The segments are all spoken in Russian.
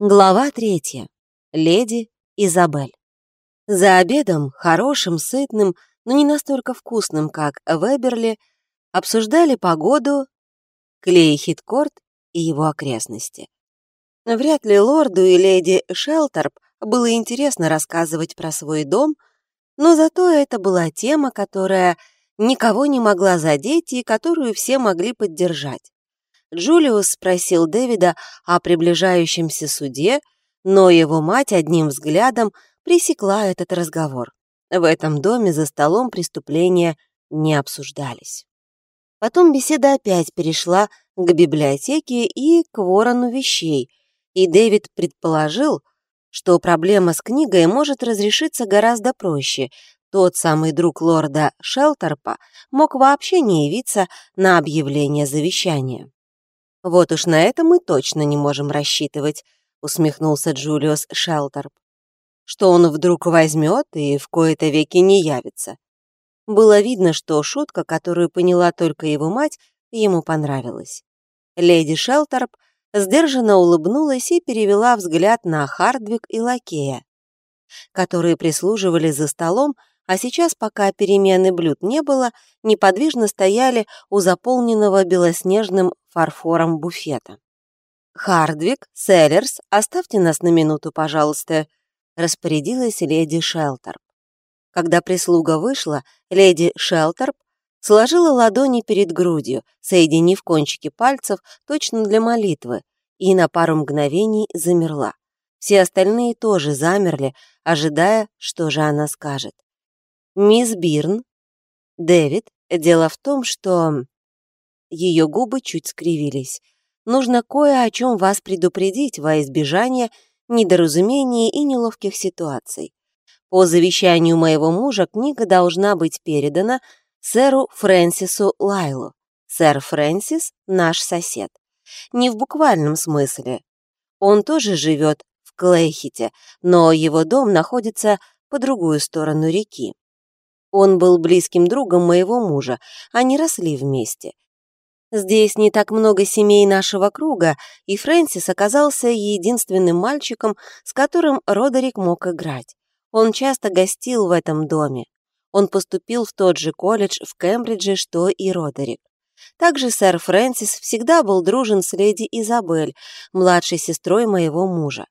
Глава третья. Леди Изабель. За обедом, хорошим, сытным, но не настолько вкусным, как в Эберли, обсуждали погоду, Клей Хиткорт и его окрестности. Вряд ли лорду и леди Шелтерп было интересно рассказывать про свой дом, но зато это была тема, которая никого не могла задеть и которую все могли поддержать. Джулиус спросил Дэвида о приближающемся суде, но его мать одним взглядом пресекла этот разговор. В этом доме за столом преступления не обсуждались. Потом беседа опять перешла к библиотеке и к ворону вещей, и Дэвид предположил, что проблема с книгой может разрешиться гораздо проще. Тот самый друг лорда Шелтерпа мог вообще не явиться на объявление завещания. «Вот уж на это мы точно не можем рассчитывать», — усмехнулся Джулиус Шелтерп. «Что он вдруг возьмет и в кои-то веки не явится». Было видно, что шутка, которую поняла только его мать, ему понравилась. Леди Шелтерп сдержанно улыбнулась и перевела взгляд на Хардвик и Лакея, которые прислуживали за столом, а сейчас, пока перемены блюд не было, неподвижно стояли у заполненного белоснежным фарфором буфета. «Хардвик, Селлерс, оставьте нас на минуту, пожалуйста», — распорядилась леди Шелтерп. Когда прислуга вышла, леди Шелтерп сложила ладони перед грудью, соединив кончики пальцев точно для молитвы, и на пару мгновений замерла. Все остальные тоже замерли, ожидая, что же она скажет. «Мисс Бирн?» «Дэвид, дело в том, что...» Ее губы чуть скривились. «Нужно кое о чем вас предупредить во избежание недоразумений и неловких ситуаций. По завещанию моего мужа книга должна быть передана сэру Фрэнсису Лайлу. Сэр Фрэнсис — наш сосед. Не в буквальном смысле. Он тоже живет в Клейхите, но его дом находится по другую сторону реки. Он был близким другом моего мужа, они росли вместе. Здесь не так много семей нашего круга, и Фрэнсис оказался единственным мальчиком, с которым Родерик мог играть. Он часто гостил в этом доме. Он поступил в тот же колледж в Кембридже, что и Родерик. Также сэр Фрэнсис всегда был дружен с леди Изабель, младшей сестрой моего мужа.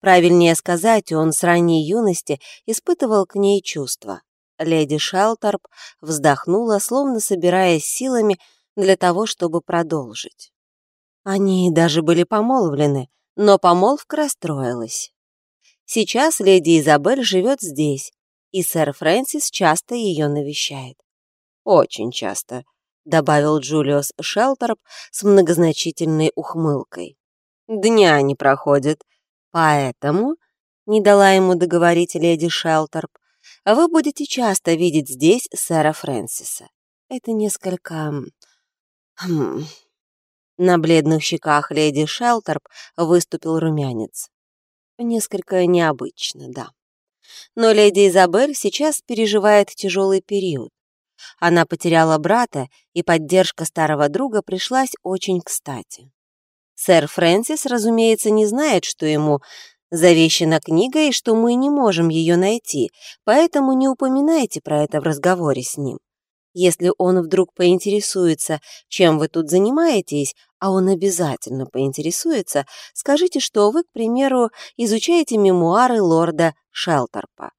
Правильнее сказать, он с ранней юности испытывал к ней чувства. Леди Шелтерп вздохнула, словно собираясь силами для того, чтобы продолжить. Они даже были помолвлены, но помолвка расстроилась. Сейчас леди Изабель живет здесь, и сэр Фрэнсис часто ее навещает. «Очень часто», — добавил Джулиус Шелтерп с многозначительной ухмылкой. «Дня не проходит, поэтому...» — не дала ему договорить леди Шелтерп вы будете часто видеть здесь сэра Фрэнсиса. Это несколько... Хм... На бледных щеках леди Шелтерп выступил румянец. Несколько необычно, да. Но леди Изабель сейчас переживает тяжелый период. Она потеряла брата, и поддержка старого друга пришлась очень кстати. Сэр Фрэнсис, разумеется, не знает, что ему завещана книга и что мы не можем ее найти, поэтому не упоминайте про это в разговоре с ним. Если он вдруг поинтересуется, чем вы тут занимаетесь, а он обязательно поинтересуется, скажите, что вы, к примеру, изучаете мемуары лорда Шелтерпа.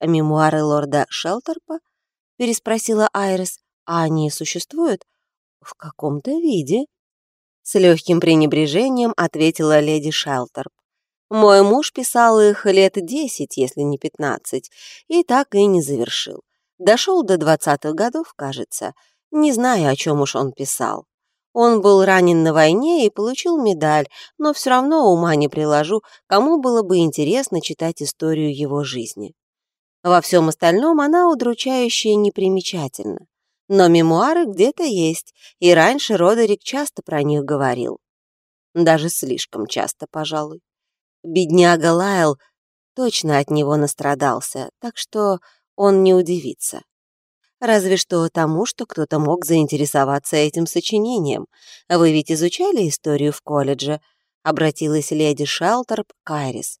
«Мемуары лорда Шелтерпа?» — переспросила Айрис. «А они существуют?» «В каком-то виде». С легким пренебрежением ответила леди Шелтерп. Мой муж писал их лет десять, если не пятнадцать, и так и не завершил. Дошел до двадцатых годов, кажется. Не знаю, о чем уж он писал. Он был ранен на войне и получил медаль, но все равно ума не приложу, кому было бы интересно читать историю его жизни. Во всем остальном она удручающая непримечательна. Но мемуары где-то есть, и раньше Родерик часто про них говорил. Даже слишком часто, пожалуй. Бедняга Лайл точно от него настрадался, так что он не удивится. Разве что тому, что кто-то мог заинтересоваться этим сочинением. Вы ведь изучали историю в колледже? — обратилась леди Шелтерп к Айрис.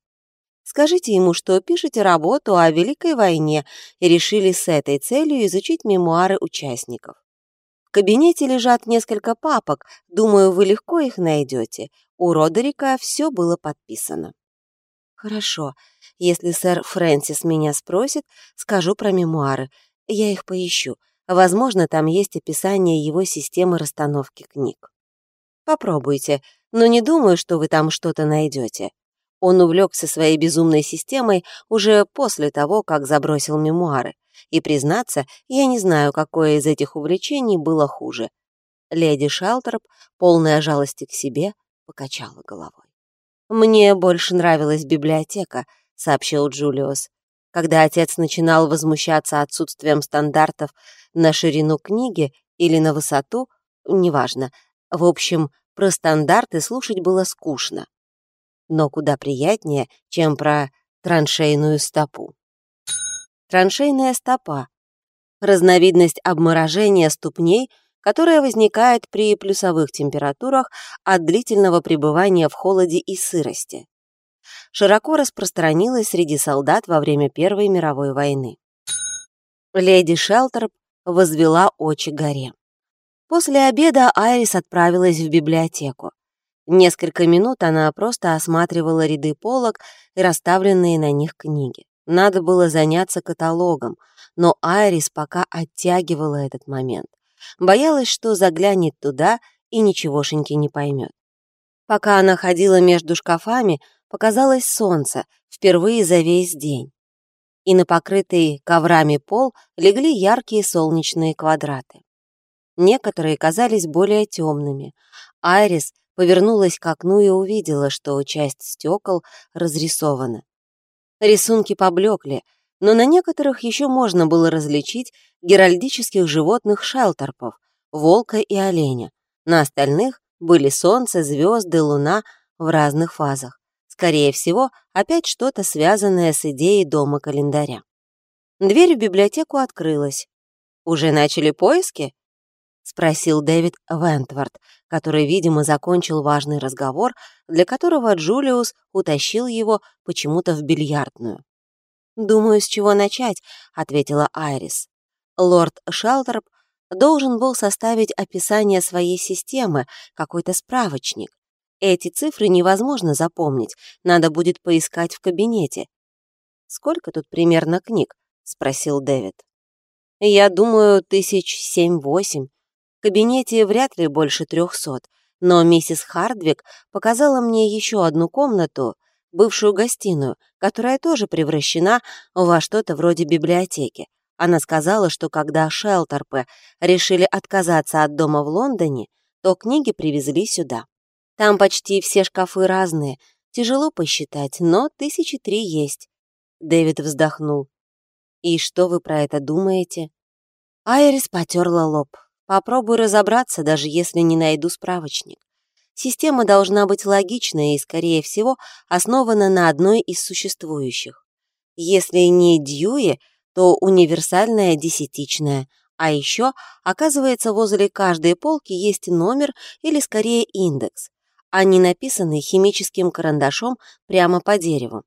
«Скажите ему, что пишете работу о Великой войне и решили с этой целью изучить мемуары участников. В кабинете лежат несколько папок, думаю, вы легко их найдете. У Родерика все было подписано». «Хорошо. Если сэр Фрэнсис меня спросит, скажу про мемуары. Я их поищу. Возможно, там есть описание его системы расстановки книг. Попробуйте, но не думаю, что вы там что-то найдете. Он увлекся своей безумной системой уже после того, как забросил мемуары. И, признаться, я не знаю, какое из этих увлечений было хуже. Леди Шелтерп, полная жалости к себе, покачала головой. «Мне больше нравилась библиотека», — сообщил Джулиус. Когда отец начинал возмущаться отсутствием стандартов на ширину книги или на высоту, неважно. В общем, про стандарты слушать было скучно. Но куда приятнее, чем про траншейную стопу. Траншейная стопа — разновидность обморожения ступней, которая возникает при плюсовых температурах от длительного пребывания в холоде и сырости широко распространилась среди солдат во время Первой мировой войны. Леди Шелтерп возвела очи горе. После обеда Айрис отправилась в библиотеку. Несколько минут она просто осматривала ряды полок и расставленные на них книги. Надо было заняться каталогом, но Айрис пока оттягивала этот момент. Боялась, что заглянет туда и ничегошеньки не поймет. Пока она ходила между шкафами, показалось солнце впервые за весь день. И на покрытый коврами пол легли яркие солнечные квадраты. Некоторые казались более темными. Айрис повернулась к окну и увидела, что часть стекол разрисована. Рисунки поблекли, но на некоторых еще можно было различить геральдических животных шелтерпов, волка и оленя. На остальных были солнце, звезды, луна в разных фазах. Скорее всего, опять что-то связанное с идеей дома календаря. Дверь в библиотеку открылась. «Уже начали поиски?» — спросил Дэвид Вентвард, который, видимо, закончил важный разговор, для которого Джулиус утащил его почему-то в бильярдную. «Думаю, с чего начать», — ответила Айрис. Лорд Шелтерп должен был составить описание своей системы, какой-то справочник. Эти цифры невозможно запомнить, надо будет поискать в кабинете. «Сколько тут примерно книг?» — спросил Дэвид. «Я думаю, тысяч семь-восемь. В кабинете вряд ли больше трехсот, но миссис Хардвик показала мне еще одну комнату, бывшую гостиную, которая тоже превращена во что-то вроде библиотеки. Она сказала, что когда Шелтерпы решили отказаться от дома в Лондоне, то книги привезли сюда. Там почти все шкафы разные. Тяжело посчитать, но тысячи три есть. Дэвид вздохнул. «И что вы про это думаете?» Айрис потерла лоб. «Попробую разобраться, даже если не найду справочник. Система должна быть логичной и, скорее всего, основана на одной из существующих. Если не Дьюи, то универсальная десятичная. А еще, оказывается, возле каждой полки есть номер или, скорее, индекс а не написанный химическим карандашом прямо по дереву.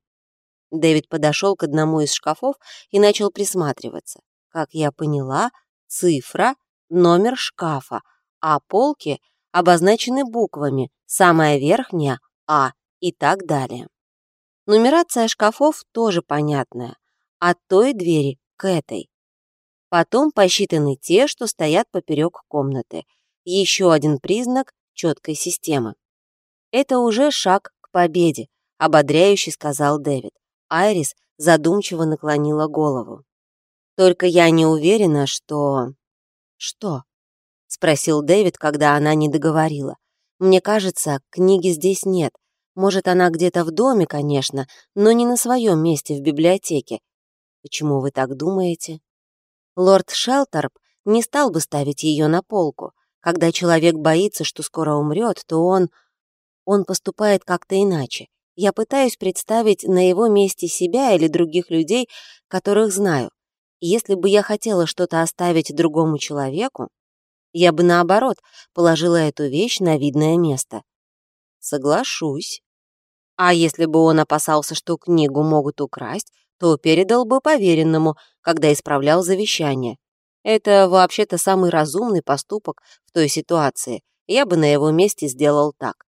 Дэвид подошел к одному из шкафов и начал присматриваться. Как я поняла, цифра — номер шкафа, а полки обозначены буквами, самая верхняя — А и так далее. Нумерация шкафов тоже понятная, от той двери к этой. Потом посчитаны те, что стоят поперек комнаты. Еще один признак четкой системы. «Это уже шаг к победе», — ободряюще сказал Дэвид. Айрис задумчиво наклонила голову. «Только я не уверена, что...» «Что?» — спросил Дэвид, когда она не договорила. «Мне кажется, книги здесь нет. Может, она где-то в доме, конечно, но не на своем месте в библиотеке. Почему вы так думаете?» Лорд Шелтерп не стал бы ставить ее на полку. Когда человек боится, что скоро умрет, то он он поступает как-то иначе. Я пытаюсь представить на его месте себя или других людей, которых знаю. если бы я хотела что-то оставить другому человеку, я бы, наоборот, положила эту вещь на видное место. Соглашусь. А если бы он опасался, что книгу могут украсть, то передал бы поверенному, когда исправлял завещание. Это вообще-то самый разумный поступок в той ситуации. Я бы на его месте сделал так.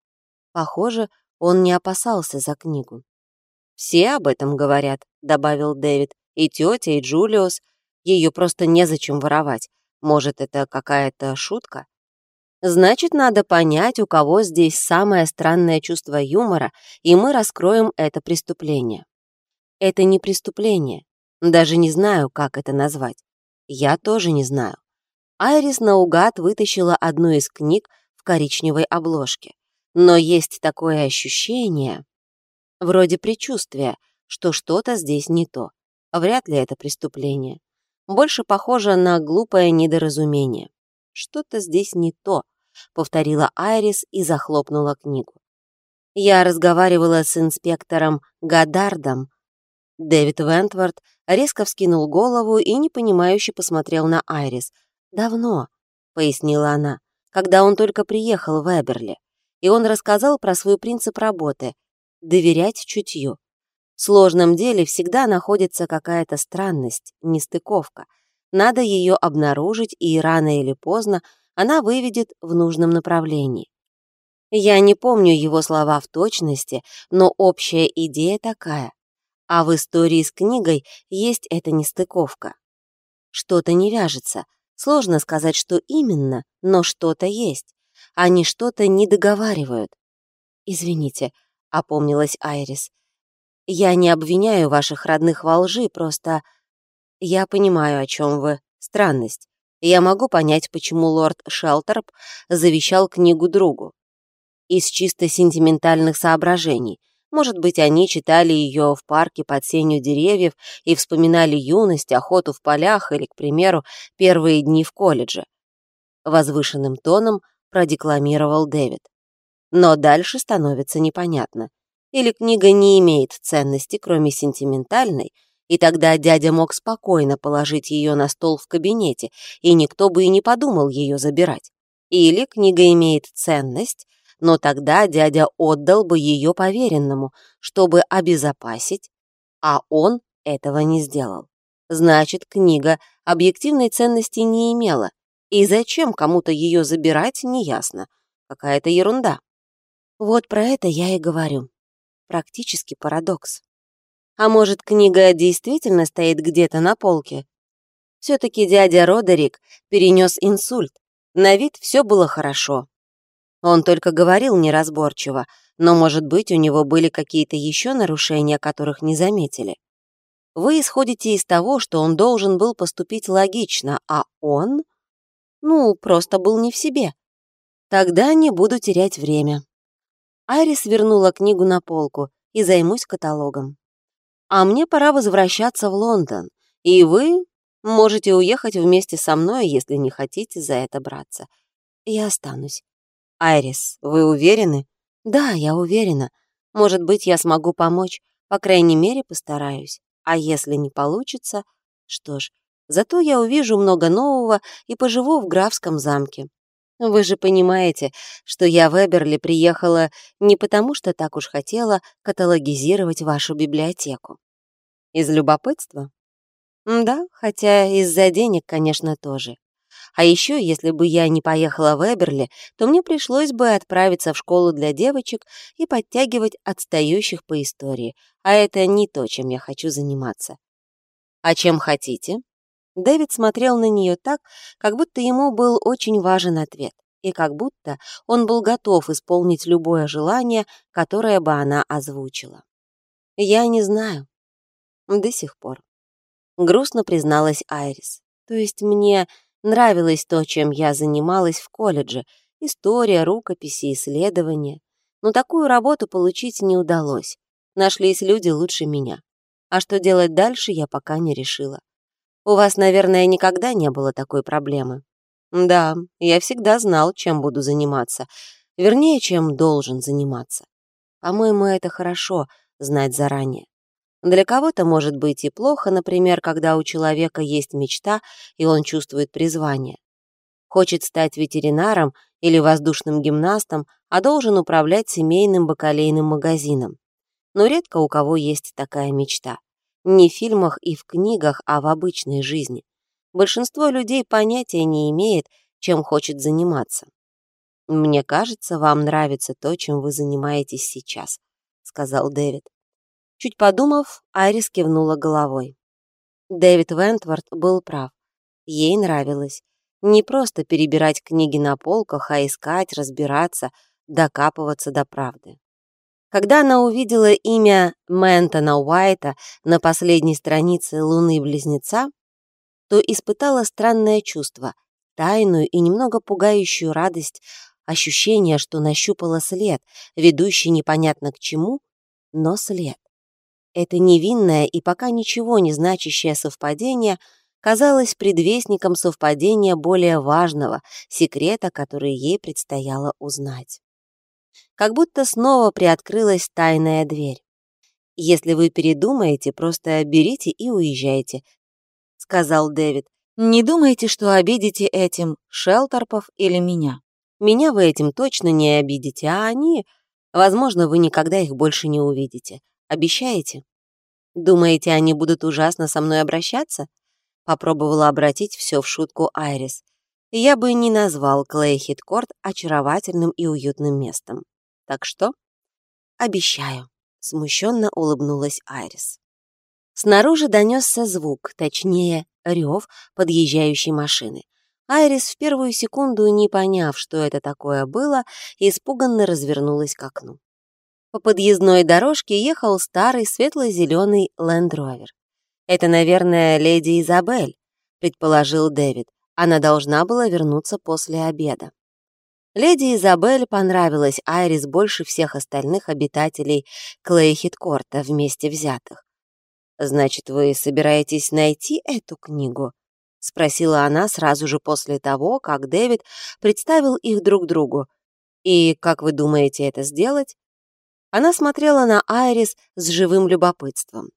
Похоже, он не опасался за книгу. «Все об этом говорят», — добавил Дэвид. «И тетя, и Джулиус. Ее просто незачем воровать. Может, это какая-то шутка?» Значит, надо понять, у кого здесь самое странное чувство юмора, и мы раскроем это преступление. Это не преступление. Даже не знаю, как это назвать. Я тоже не знаю. Айрис наугад вытащила одну из книг в коричневой обложке. Но есть такое ощущение, вроде предчувствия, что что-то здесь не то. Вряд ли это преступление. Больше похоже на глупое недоразумение. Что-то здесь не то, повторила Айрис и захлопнула книгу. Я разговаривала с инспектором Гадардом. Дэвид Вентворд резко вскинул голову и непонимающе посмотрел на Айрис. «Давно», — пояснила она, — «когда он только приехал в Эберли и он рассказал про свой принцип работы — доверять чутью. В сложном деле всегда находится какая-то странность, нестыковка. Надо ее обнаружить, и рано или поздно она выведет в нужном направлении. Я не помню его слова в точности, но общая идея такая. А в истории с книгой есть эта нестыковка. Что-то не вяжется. Сложно сказать, что именно, но что-то есть. Они что-то не договаривают. Извините, опомнилась Айрис. Я не обвиняю ваших родных во лжи, просто я понимаю, о чем вы. Странность. Я могу понять, почему лорд Шелтерп завещал книгу другу. Из чисто сентиментальных соображений. Может быть, они читали ее в парке под сенью деревьев и вспоминали юность, охоту в полях или, к примеру, первые дни в колледже. Возвышенным тоном продекламировал Дэвид. Но дальше становится непонятно. Или книга не имеет ценности, кроме сентиментальной, и тогда дядя мог спокойно положить ее на стол в кабинете, и никто бы и не подумал ее забирать. Или книга имеет ценность, но тогда дядя отдал бы ее поверенному, чтобы обезопасить, а он этого не сделал. Значит, книга объективной ценности не имела, и зачем кому-то ее забирать, неясно. Какая-то ерунда. Вот про это я и говорю. Практически парадокс. А может, книга действительно стоит где-то на полке? Все-таки дядя Родерик перенес инсульт. На вид все было хорошо. Он только говорил неразборчиво, но, может быть, у него были какие-то еще нарушения, которых не заметили. Вы исходите из того, что он должен был поступить логично, а он ну, просто был не в себе. Тогда не буду терять время. Айрис вернула книгу на полку и займусь каталогом. А мне пора возвращаться в Лондон, и вы можете уехать вместе со мной, если не хотите за это браться. Я останусь. Айрис, вы уверены? Да, я уверена. Может быть, я смогу помочь, по крайней мере, постараюсь. А если не получится, что ж, Зато я увижу много нового и поживу в графском замке. Вы же понимаете, что я в Эберли приехала не потому, что так уж хотела каталогизировать вашу библиотеку. Из любопытства? Да, хотя из-за денег, конечно, тоже. А еще, если бы я не поехала в Эберли, то мне пришлось бы отправиться в школу для девочек и подтягивать отстающих по истории, а это не то, чем я хочу заниматься. А чем хотите? Дэвид смотрел на нее так, как будто ему был очень важен ответ, и как будто он был готов исполнить любое желание, которое бы она озвучила. «Я не знаю. До сих пор». Грустно призналась Айрис. «То есть мне нравилось то, чем я занималась в колледже, история, рукописи, исследования. Но такую работу получить не удалось. Нашлись люди лучше меня. А что делать дальше, я пока не решила. У вас, наверное, никогда не было такой проблемы. Да, я всегда знал, чем буду заниматься. Вернее, чем должен заниматься. По-моему, это хорошо знать заранее. Для кого-то может быть и плохо, например, когда у человека есть мечта, и он чувствует призвание. Хочет стать ветеринаром или воздушным гимнастом, а должен управлять семейным бакалейным магазином. Но редко у кого есть такая мечта. Не в фильмах и в книгах, а в обычной жизни. Большинство людей понятия не имеет, чем хочет заниматься. «Мне кажется, вам нравится то, чем вы занимаетесь сейчас», — сказал Дэвид. Чуть подумав, Айрис кивнула головой. Дэвид Вентворд был прав. Ей нравилось. Не просто перебирать книги на полках, а искать, разбираться, докапываться до правды. Когда она увидела имя Мэнтона Уайта на последней странице «Луны-близнеца», то испытала странное чувство, тайную и немного пугающую радость, ощущение, что нащупала след, ведущий непонятно к чему, но след. Это невинное и пока ничего не значащее совпадение казалось предвестником совпадения более важного, секрета, который ей предстояло узнать. Как будто снова приоткрылась тайная дверь. «Если вы передумаете, просто берите и уезжайте», — сказал Дэвид. «Не думайте, что обидите этим Шелтерпов или меня. Меня вы этим точно не обидите, а они... Возможно, вы никогда их больше не увидите. Обещаете? Думаете, они будут ужасно со мной обращаться? Попробовала обратить все в шутку Айрис. Я бы не назвал Клей Хиткорт очаровательным и уютным местом. Так что? Обещаю. Смущенно улыбнулась Айрис. Снаружи донесся звук, точнее, рев подъезжающей машины. Айрис в первую секунду, не поняв, что это такое было, испуганно развернулась к окну. По подъездной дорожке ехал старый светло-зеленый лендровер. «Это, наверное, леди Изабель», — предположил Дэвид. Она должна была вернуться после обеда. Леди Изабель понравилась Айрис больше всех остальных обитателей Клейхиткорта вместе взятых. «Значит, вы собираетесь найти эту книгу?» — спросила она сразу же после того, как Дэвид представил их друг другу. «И как вы думаете это сделать?» Она смотрела на Айрис с живым любопытством.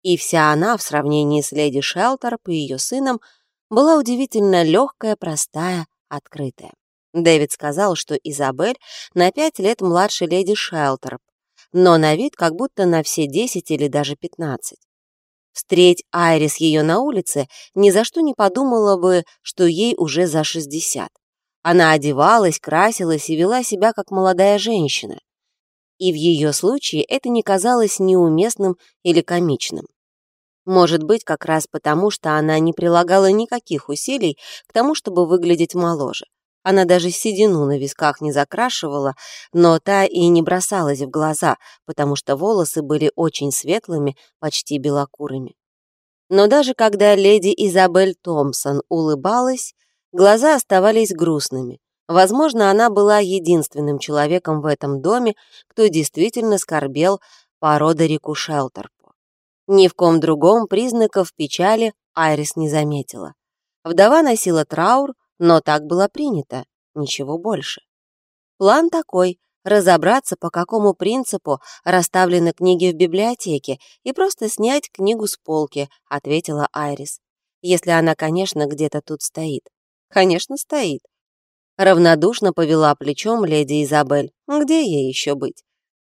И вся она, в сравнении с леди Шелтерп и ее сыном, была удивительно легкая, простая, открытая. Дэвид сказал, что Изабель на пять лет младше леди Шелтерп, но на вид как будто на все десять или даже пятнадцать. Встреть Айрис ее на улице, ни за что не подумала бы, что ей уже за шестьдесят. Она одевалась, красилась и вела себя как молодая женщина и в ее случае это не казалось неуместным или комичным. Может быть, как раз потому, что она не прилагала никаких усилий к тому, чтобы выглядеть моложе. Она даже седину на висках не закрашивала, но та и не бросалась в глаза, потому что волосы были очень светлыми, почти белокурыми. Но даже когда леди Изабель Томпсон улыбалась, глаза оставались грустными, Возможно, она была единственным человеком в этом доме, кто действительно скорбел по Родерику Шелтерпу. Ни в ком другом признаков печали Айрис не заметила. Вдова носила траур, но так было принято, ничего больше. План такой — разобраться, по какому принципу расставлены книги в библиотеке, и просто снять книгу с полки, ответила Айрис. Если она, конечно, где-то тут стоит. Конечно, стоит. Равнодушно повела плечом леди Изабель. Где ей еще быть?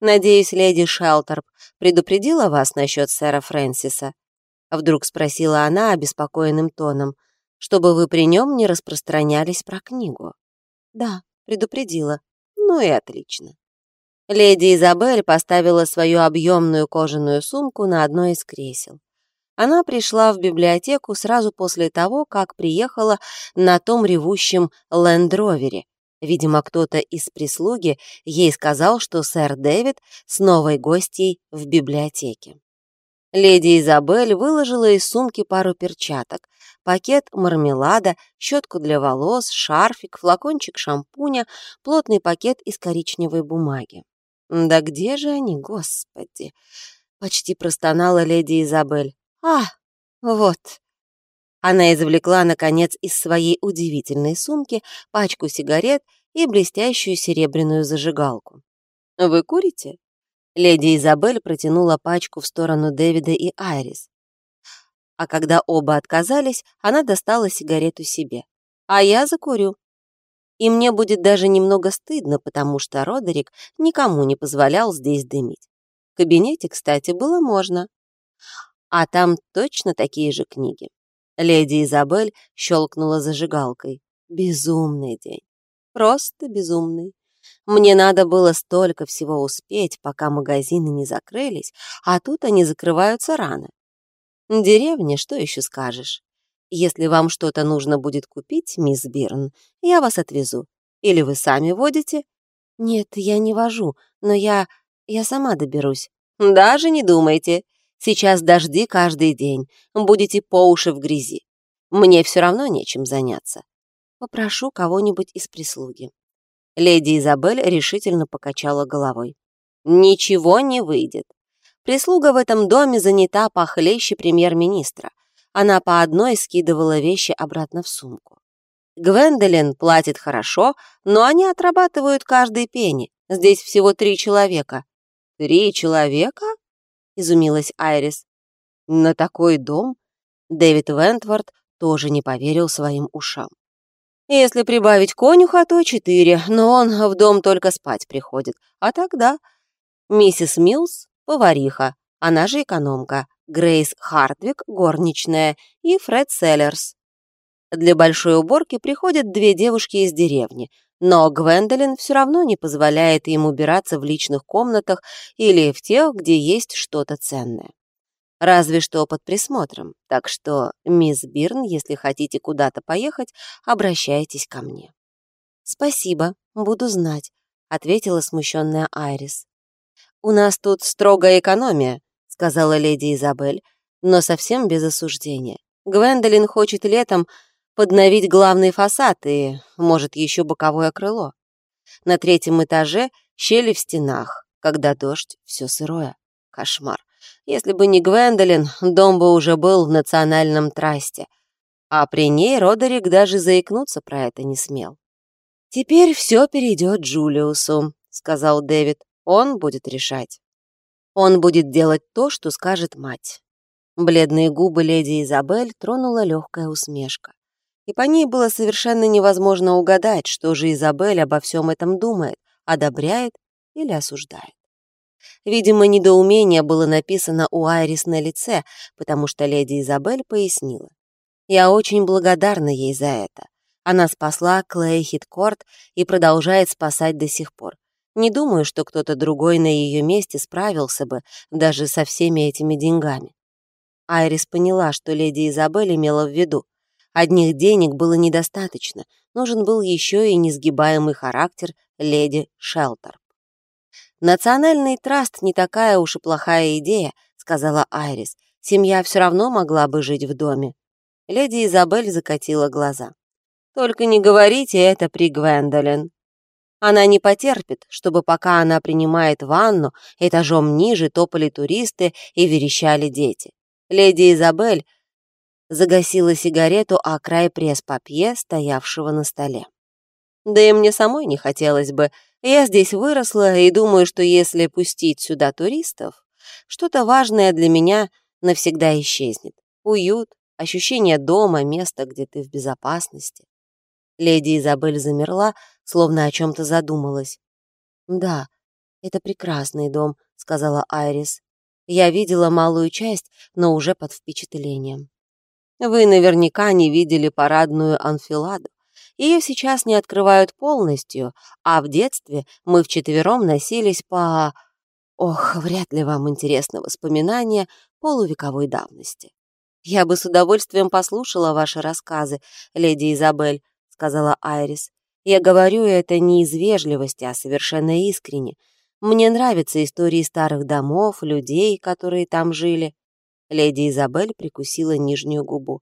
Надеюсь, леди Шелтерп предупредила вас насчет сэра Фрэнсиса? Вдруг спросила она обеспокоенным тоном, чтобы вы при нем не распространялись про книгу. Да, предупредила. Ну и отлично. Леди Изабель поставила свою объемную кожаную сумку на одно из кресел. Она пришла в библиотеку сразу после того, как приехала на том ревущем лендровере. Видимо, кто-то из прислуги ей сказал, что сэр Дэвид с новой гостьей в библиотеке. Леди Изабель выложила из сумки пару перчаток, пакет мармелада, щетку для волос, шарфик, флакончик шампуня, плотный пакет из коричневой бумаги. «Да где же они, господи!» — почти простонала леди Изабель. «А, вот». Она извлекла, наконец, из своей удивительной сумки пачку сигарет и блестящую серебряную зажигалку. «Вы курите?» Леди Изабель протянула пачку в сторону Дэвида и Айрис. А когда оба отказались, она достала сигарету себе. «А я закурю», И мне будет даже немного стыдно, потому что Родерик никому не позволял здесь дымить. В кабинете, кстати, было можно. А там точно такие же книги. Леди Изабель щелкнула зажигалкой. Безумный день. Просто безумный. Мне надо было столько всего успеть, пока магазины не закрылись, а тут они закрываются рано. Деревня, что еще скажешь? Если вам что-то нужно будет купить, мисс Бирн, я вас отвезу. Или вы сами водите? Нет, я не вожу, но я... я сама доберусь. Даже не думайте. Сейчас дожди каждый день. Будете по уши в грязи. Мне все равно нечем заняться. Попрошу кого-нибудь из прислуги. Леди Изабель решительно покачала головой. Ничего не выйдет. Прислуга в этом доме занята похлеще премьер-министра. Она по одной скидывала вещи обратно в сумку. Гвендолин платит хорошо, но они отрабатывают каждый пенни. Здесь всего три человека. Три человека? Изумилась Айрис. На такой дом? Дэвид Вентворд тоже не поверил своим ушам. Если прибавить конюха, то четыре, но он в дом только спать приходит. А тогда миссис Милс — повариха, она же экономка, Грейс Хартвик — горничная и Фред Селлерс. Для большой уборки приходят две девушки из деревни, но Гвендолин все равно не позволяет им убираться в личных комнатах или в тех, где есть что-то ценное. Разве что под присмотром. Так что, мисс Бирн, если хотите куда-то поехать, обращайтесь ко мне. «Спасибо, буду знать», — ответила смущенная Айрис. «У нас тут строгая экономия», сказала леди Изабель, но совсем без осуждения. Гвендолин хочет летом подновить главный фасад и, может, еще боковое крыло. На третьем этаже щели в стенах, когда дождь, все сырое. Кошмар. Если бы не Гвендолин, дом бы уже был в национальном трасте. А при ней Родерик даже заикнуться про это не смел. «Теперь все перейдет Джулиусу», — сказал Дэвид. «Он будет решать». Он будет делать то, что скажет мать. Бледные губы леди Изабель тронула легкая усмешка. И по ней было совершенно невозможно угадать, что же Изабель обо всем этом думает, одобряет или осуждает. Видимо, недоумение было написано у Айрис на лице, потому что леди Изабель пояснила. Я очень благодарна ей за это. Она спасла Клей Хиткорт и продолжает спасать до сих пор. Не думаю, что кто-то другой на ее месте справился бы даже со всеми этими деньгами. Айрис поняла, что леди Изабель имела в виду. Одних денег было недостаточно, нужен был еще и несгибаемый характер леди Шелтер. «Национальный траст не такая уж и плохая идея», — сказала Айрис. «Семья все равно могла бы жить в доме». Леди Изабель закатила глаза. «Только не говорите это при Гвендолин. Она не потерпит, чтобы пока она принимает ванну, этажом ниже топали туристы и верещали дети. Леди Изабель загасила сигарету о край пресс-папье, стоявшего на столе. Да и мне самой не хотелось бы. Я здесь выросла и думаю, что если пустить сюда туристов, что-то важное для меня навсегда исчезнет. Уют, ощущение дома, место, где ты в безопасности. Леди Изабель замерла, словно о чем-то задумалась. «Да, это прекрасный дом», — сказала Айрис. «Я видела малую часть, но уже под впечатлением». «Вы наверняка не видели парадную анфиладу. Ее сейчас не открывают полностью, а в детстве мы вчетвером носились по... Ох, вряд ли вам интересно воспоминания полувековой давности. Я бы с удовольствием послушала ваши рассказы, леди Изабель, сказала Айрис. Я говорю это не из вежливости, а совершенно искренне. Мне нравятся истории старых домов, людей, которые там жили. Леди Изабель прикусила нижнюю губу.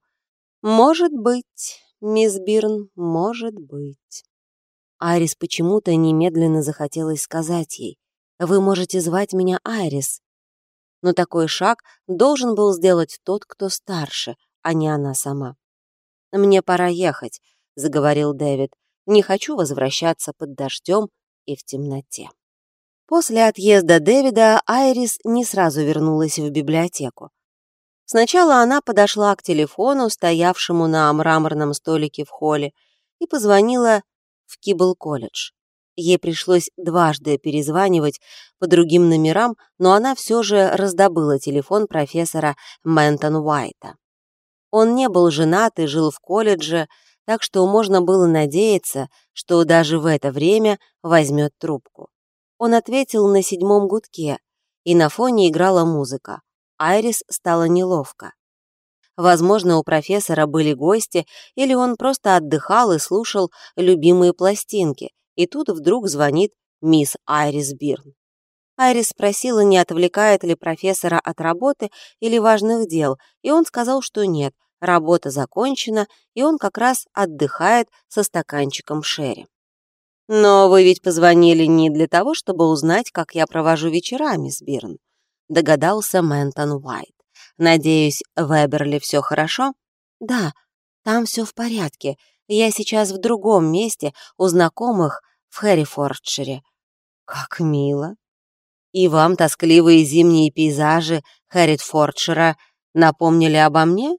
Может быть, мисс Бирн, может быть. Айрис почему-то немедленно захотелось сказать ей. Вы можете звать меня Айрис. Но такой шаг должен был сделать тот, кто старше, а не она сама. Мне пора ехать. — заговорил Дэвид. «Не хочу возвращаться под дождем и в темноте». После отъезда Дэвида Айрис не сразу вернулась в библиотеку. Сначала она подошла к телефону, стоявшему на мраморном столике в холле, и позвонила в Кибл-колледж. Ей пришлось дважды перезванивать по другим номерам, но она все же раздобыла телефон профессора Мэнтон Уайта. Он не был женат и жил в колледже, так что можно было надеяться, что даже в это время возьмет трубку. Он ответил на седьмом гудке, и на фоне играла музыка. Айрис стало неловко. Возможно, у профессора были гости, или он просто отдыхал и слушал любимые пластинки, и тут вдруг звонит мисс Айрис Бирн. Айрис спросила, не отвлекает ли профессора от работы или важных дел, и он сказал, что нет, работа закончена, и он как раз отдыхает со стаканчиком Шерри. «Но вы ведь позвонили не для того, чтобы узнать, как я провожу вечера, мисс Бирн», догадался Мэнтон Уайт. «Надеюсь, в Эберли все хорошо?» «Да, там все в порядке. Я сейчас в другом месте, у знакомых в Хэррифордшире». «Как мило!» «И вам тоскливые зимние пейзажи Хэрритфордшира напомнили обо мне?»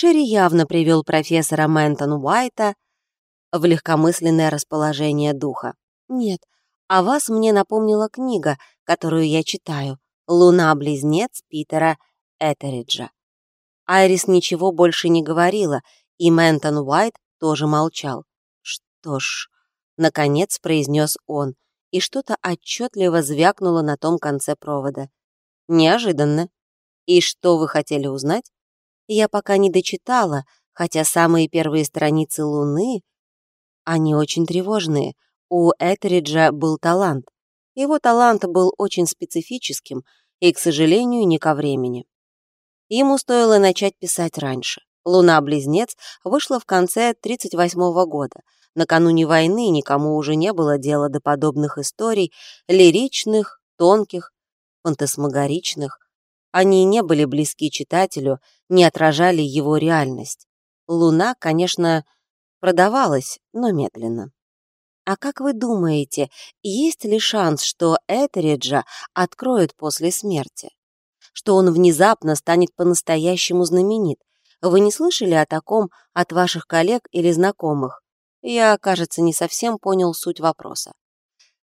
Шерри явно привел профессора Мэнтон Уайта в легкомысленное расположение духа. «Нет, а вас мне напомнила книга, которую я читаю «Луна-близнец» Питера Этериджа». Айрис ничего больше не говорила, и Мэнтон Уайт тоже молчал. «Что ж», — наконец произнес он, и что-то отчетливо звякнуло на том конце провода. «Неожиданно. И что вы хотели узнать?» Я пока не дочитала, хотя самые первые страницы Луны, они очень тревожные. У Этериджа был талант. Его талант был очень специфическим и, к сожалению, не ко времени. Ему стоило начать писать раньше. «Луна-близнец» вышла в конце 1938 года. Накануне войны никому уже не было дела до подобных историй, лиричных, тонких, фантасмагоричных. Они не были близки читателю, не отражали его реальность. Луна, конечно, продавалась, но медленно. А как вы думаете, есть ли шанс, что Этериджа откроют после смерти? Что он внезапно станет по-настоящему знаменит? Вы не слышали о таком от ваших коллег или знакомых? Я, кажется, не совсем понял суть вопроса.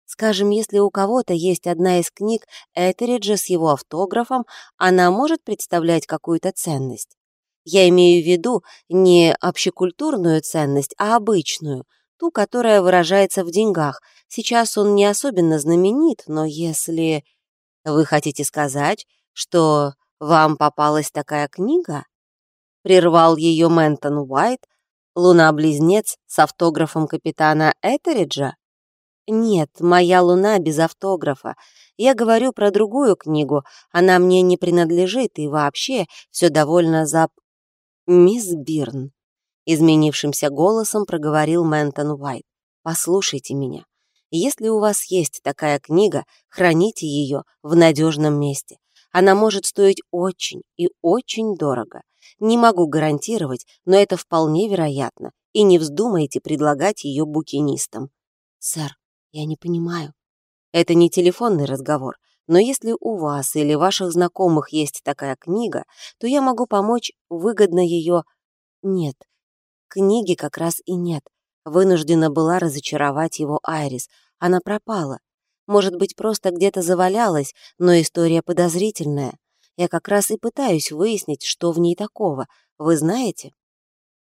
Скажем, если у кого-то есть одна из книг Этериджа с его автографом, она может представлять какую-то ценность. Я имею в виду не общекультурную ценность, а обычную, ту, которая выражается в деньгах. Сейчас он не особенно знаменит, но если... Вы хотите сказать, что вам попалась такая книга? Прервал ее Мэнтон Уайт, «Луна-близнец» с автографом капитана Этериджа? «Нет, моя луна без автографа. Я говорю про другую книгу. Она мне не принадлежит, и вообще все довольно зап...» «Мисс Бирн», — изменившимся голосом проговорил Мэнтон Уайт, «послушайте меня. Если у вас есть такая книга, храните ее в надежном месте. Она может стоить очень и очень дорого. Не могу гарантировать, но это вполне вероятно, и не вздумайте предлагать ее букинистам. Сэр, я не понимаю. Это не телефонный разговор, но если у вас или ваших знакомых есть такая книга, то я могу помочь выгодно ее... Нет, книги как раз и нет. Вынуждена была разочаровать его Айрис. Она пропала. Может быть, просто где-то завалялась, но история подозрительная. Я как раз и пытаюсь выяснить, что в ней такого. Вы знаете?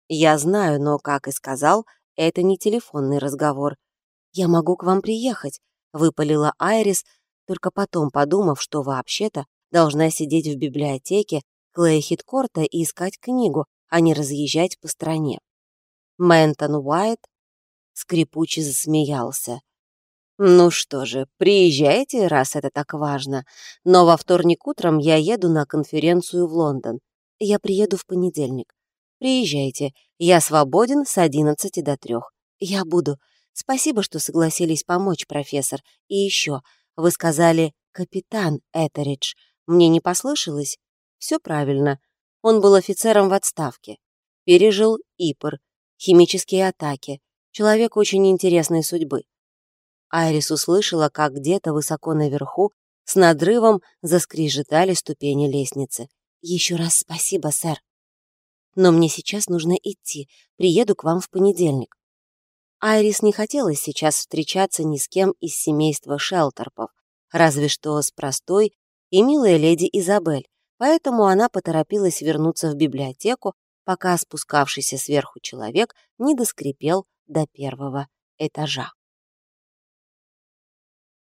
Я знаю, но, как и сказал, это не телефонный разговор. «Я могу к вам приехать», — выпалила Айрис, только потом подумав, что вообще-то должна сидеть в библиотеке Клея Хиткорта и искать книгу, а не разъезжать по стране. Мэнтон Уайт скрипуче засмеялся. «Ну что же, приезжайте, раз это так важно. Но во вторник утром я еду на конференцию в Лондон. Я приеду в понедельник. Приезжайте, я свободен с одиннадцати до трех. Я буду. Спасибо, что согласились помочь, профессор. И еще, вы сказали «капитан Этеридж». Мне не послышалось? Все правильно. Он был офицером в отставке. Пережил ИПР, химические атаки. Человек очень интересной судьбы. Айрис услышала, как где-то высоко наверху с надрывом заскрежетали ступени лестницы. «Еще раз спасибо, сэр. Но мне сейчас нужно идти. Приеду к вам в понедельник. Айрис не хотелось сейчас встречаться ни с кем из семейства Шелтерпов, разве что с простой и милой леди Изабель, поэтому она поторопилась вернуться в библиотеку, пока спускавшийся сверху человек не доскрипел до первого этажа.